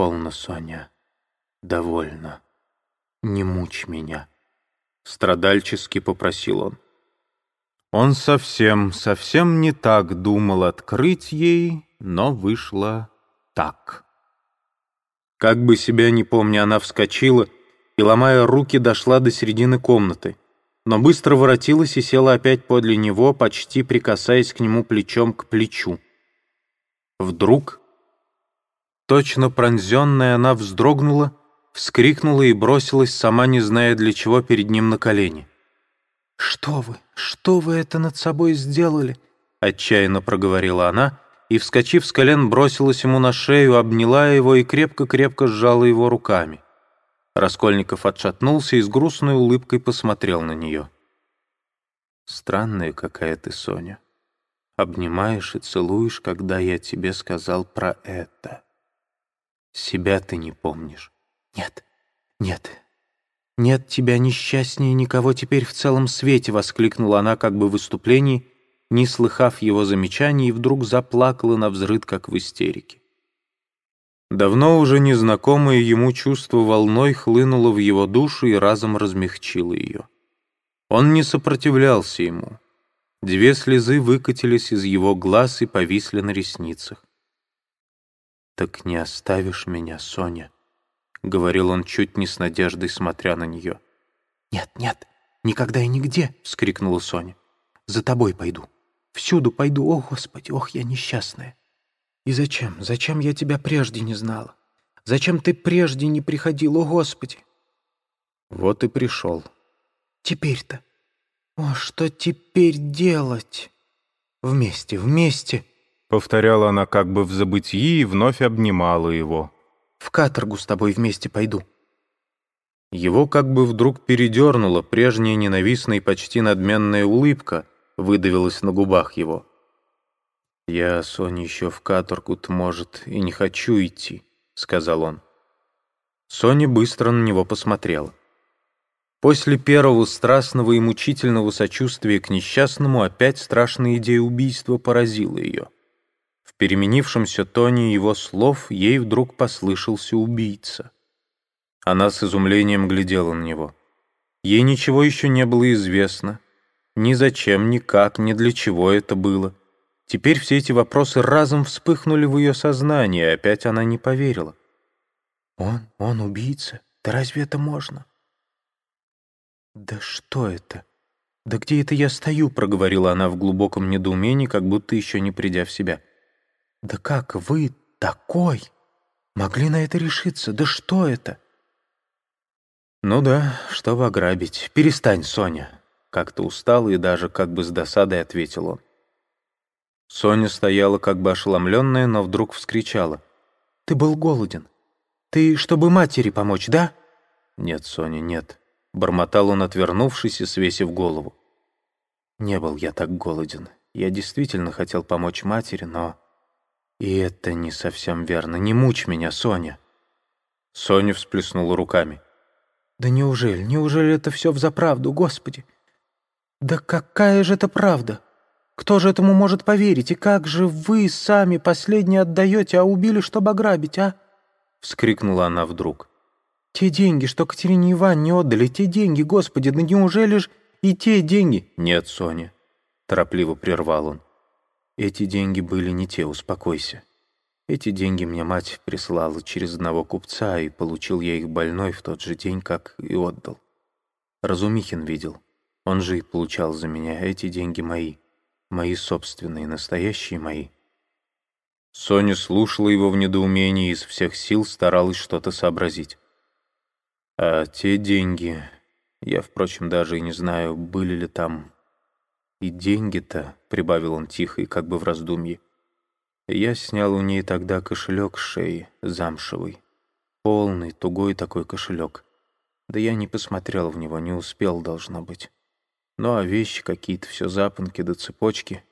Полно, Соня, довольно. Не мучь меня. Страдальчески попросил он. Он совсем, совсем не так думал открыть ей, но вышло так. Как бы себя не помня, она вскочила и, ломая руки, дошла до середины комнаты, но быстро воротилась и села опять подле него, почти прикасаясь к нему плечом к плечу. Вдруг, точно пронзенная, она вздрогнула, вскрикнула и бросилась, сама не зная для чего, перед ним на колени. «Что вы, что вы это над собой сделали?» отчаянно проговорила она, и, вскочив с колен, бросилась ему на шею, обняла его и крепко-крепко сжала его руками. Раскольников отшатнулся и с грустной улыбкой посмотрел на нее. «Странная какая ты, Соня. Обнимаешь и целуешь, когда я тебе сказал про это. Себя ты не помнишь». «Нет, нет, нет тебя несчастнее никого теперь в целом свете!» — воскликнула она как бы в выступлении — не слыхав его замечаний, и вдруг заплакала на взрыд, как в истерике. Давно уже незнакомое ему чувство волной хлынуло в его душу и разом размягчило ее. Он не сопротивлялся ему. Две слезы выкатились из его глаз и повисли на ресницах. «Так не оставишь меня, Соня», — говорил он чуть не с надеждой, смотря на нее. «Нет, нет, никогда и нигде», — вскрикнула Соня. «За тобой пойду». Всюду пойду, о, Господи, ох, я несчастная. И зачем, зачем я тебя прежде не знала? Зачем ты прежде не приходил, о, Господи? Вот и пришел. Теперь-то. О, что теперь делать? Вместе, вместе. Повторяла она как бы в забытии и вновь обнимала его. В каторгу с тобой вместе пойду. Его как бы вдруг передернула прежняя ненавистная и почти надменная улыбка, выдавилось на губах его. «Я, Соня, еще в каторгу-то, может, и не хочу идти», — сказал он. Соня быстро на него посмотрела. После первого страстного и мучительного сочувствия к несчастному опять страшная идея убийства поразила ее. Переменившемся тоне его слов ей вдруг послышался убийца. Она с изумлением глядела на него. Ей ничего еще не было известно, ни зачем, ни как, ни для чего это было. Теперь все эти вопросы разом вспыхнули в ее сознании, и опять она не поверила. «Он, он убийца? Да разве это можно?» «Да что это? Да где это я стою?» — проговорила она в глубоком недоумении, как будто еще не придя в себя. «Да как вы такой? Могли на это решиться? Да что это?» «Ну да, чтобы ограбить. Перестань, Соня. Как-то устал и даже как бы с досадой ответил он. Соня стояла как бы ошеломленная, но вдруг вскричала. «Ты был голоден. Ты, чтобы матери помочь, да?» «Нет, Соня, нет», — бормотал он, отвернувшись и свесив голову. «Не был я так голоден. Я действительно хотел помочь матери, но...» «И это не совсем верно. Не мучь меня, Соня!» Соня всплеснула руками. «Да неужели, неужели это все взаправду, Господи? «Да какая же это правда? Кто же этому может поверить? И как же вы сами последнее отдаете, а убили, чтобы ограбить, а?» Вскрикнула она вдруг. «Те деньги, что Катерине Ивановне отдали, те деньги, Господи, да неужели ж и те деньги?» «Нет, Соня», — торопливо прервал он. «Эти деньги были не те, успокойся. Эти деньги мне мать прислала через одного купца, и получил я их больной в тот же день, как и отдал. Разумихин видел». Он же и получал за меня эти деньги мои, мои собственные, настоящие мои. Соня слушала его в недоумении и из всех сил старалась что-то сообразить. А те деньги, я, впрочем, даже и не знаю, были ли там. И деньги-то, прибавил он тихо и как бы в раздумье, я снял у ней тогда кошелек с шеи, замшевый. Полный, тугой такой кошелек. Да я не посмотрел в него, не успел, должно быть. Ну а вещи какие-то, все запонки да цепочки.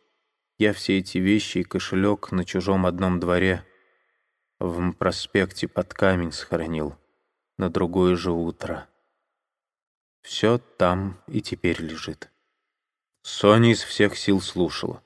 Я все эти вещи и кошелек на чужом одном дворе в проспекте под камень сохранил на другое же утро. Все там и теперь лежит. Соня из всех сил слушала.